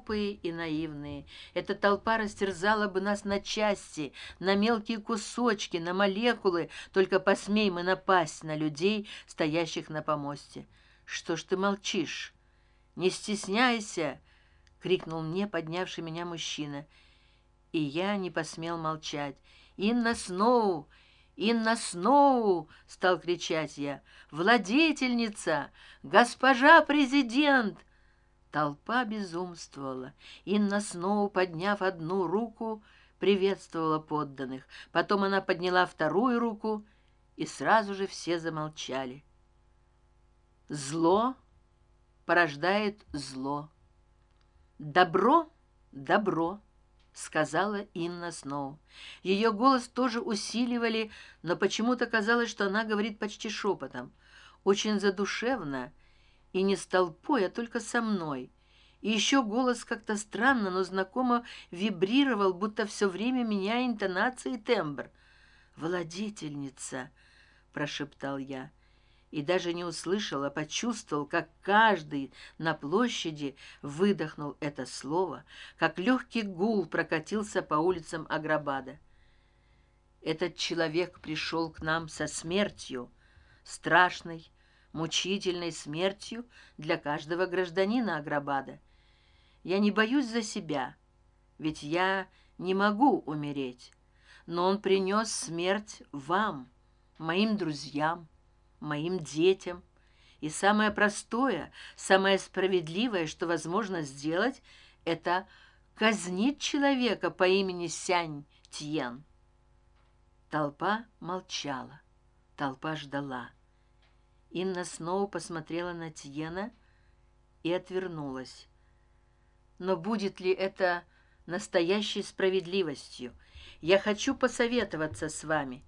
глупые и наивные. Эта толпа растерзала бы нас на части на мелкие кусочки на молекулы. Только посмей мы напасть на людей стоящих на помосте. Что ж ты молчишь? Не стесняйся крикнул мне поднявший меня мужчина. И я не посмел молчать. Инна сноу! Инна сноу стал кричать я. Владетельница! Госпожа президент толпа безумствовала. Инна сноу подняв одну руку приветствовала подданных. Потом она подняла вторую руку и сразу же все замолчали. Зло порождает зло. Добро добро сказала инна сноу ее голос тоже усиливали но почему то казалось что она говорит почти шепотом. Очень задушевно и не с толпой а только со мной. И еще голос как то странно но знакомо вибрировал будто все время меняя интонации и тембр. Владетельница прошептал я. И даже не услышал а почувствовал как каждый на площади выдохнул это слово как легкий гул прокатился по улицам аграбада. Этот человек пришел к нам со смертью страшной мучительной смертью для каждого гражданина аграбада. Я не боюсь за себя ведь я не могу умереть но он принес смерть вам моим друзьям моим детям. И самое простое самое справедливое что возможно сделать это казнить человека по имени сянь тьен. Толпа молчала толпа ждала инна снова посмотрела на тьена и отвернулась. Но будет ли это настоящей справедливостью? Я хочу посоветоваться с вами.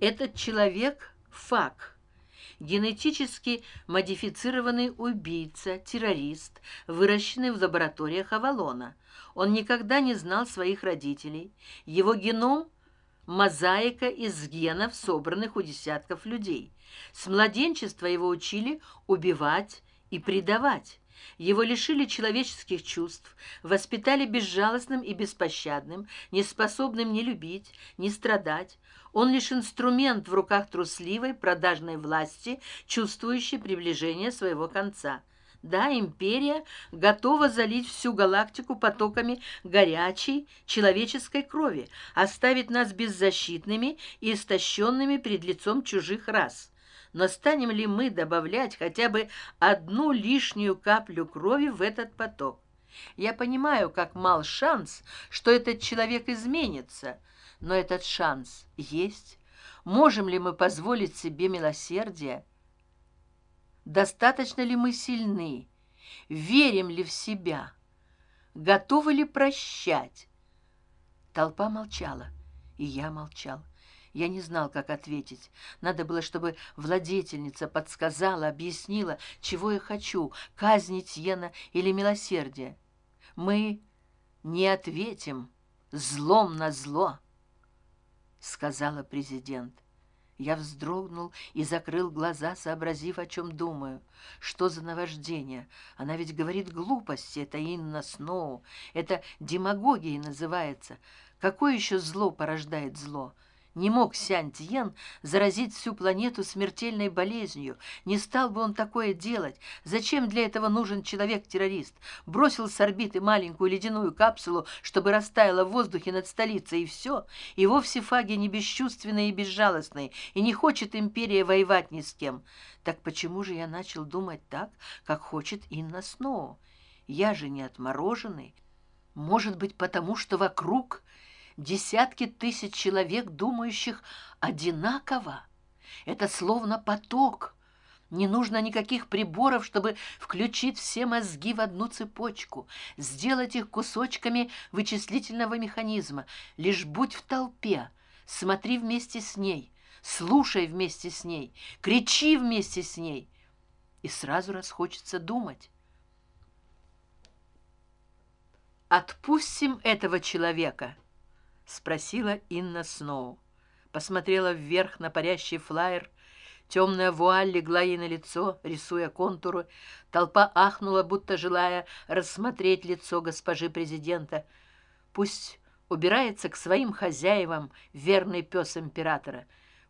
Этот человек факт. Генетически модифицированный убийца террорист выращенный в лабораториях авалона. Он никогда не знал своих родителей. Его геном мозаика из генов собранных у десятков людей. С младенчества его учили убивать и предавать. Его лишили человеческих чувств воспитали безжалостным и беспощадным неспособным ни любить ни страдать. Он лишь инструмент в руках трусливой продажной власти чувствующей приближение своего конца да империя готова залить всю галактику потоками горячей человеческой крови оставить нас беззащитными и истощенными перед лицом чужих рас. Но станем ли мы добавлять хотя бы одну лишнюю каплю крови в этот поток? Я понимаю как мал шанс что этот человек изменится но этот шанс есть. Можем ли мы позволить себе милосердие достаточно ли мы сильны верим ли в себя готовы ли прощать. Толпа молчала и я молчал. Я не знал как ответить. Надо было чтобы владетельница подсказала объяснила чего я хочу казнить йена или милосердие. Мы не ответим злом на зло сказала президент я вздрогнул и закрыл глаза сообразив о чем думаю. Что за наваждение? Она ведь говорит глупости это инна сноу это демагогией называется. Какое еще зло порождает зло не мог сянь тьен заразить всю планету смертельной болезнью. Не стал бы он такое делать. Зачем для этого нужен человек террорист бросил с орбиты маленькую ледяную капсулу чтобы растаяла в воздухе над столицей и все и вовсе фаги не бесчувственные и безжалостные и не хочет империя воевать ни с кем. Так почему же я начал думать так как хочет инна сноу? Я же не отмороженный. Может быть потому что вокруг десятки тысяч человек думающих одинаково. Это словно поток. Не нужно никаких приборов чтобы включить все мозги в одну цепочку сделать их кусочками вычислительного механизма. Лишь будь в толпе смотри вместе с ней слушай вместе с ней кричи вместе с ней и сразу раз хочется думать. Отпустим этого человека спросила инна сноу посмотрела вверх на парящий флаер темная вуаль легла ей на лицо рисуя контуры. Толпа ахнула будто желая рассмотреть лицо госпожи президента. Пусть убирается к своим хозяевам верный пес императора.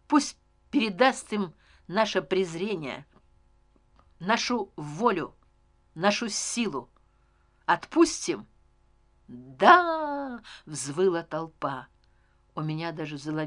Пусть передаст им наше презрение нашу волю нашу силу. Отпустим да взвыла толпа. У меня даже заломило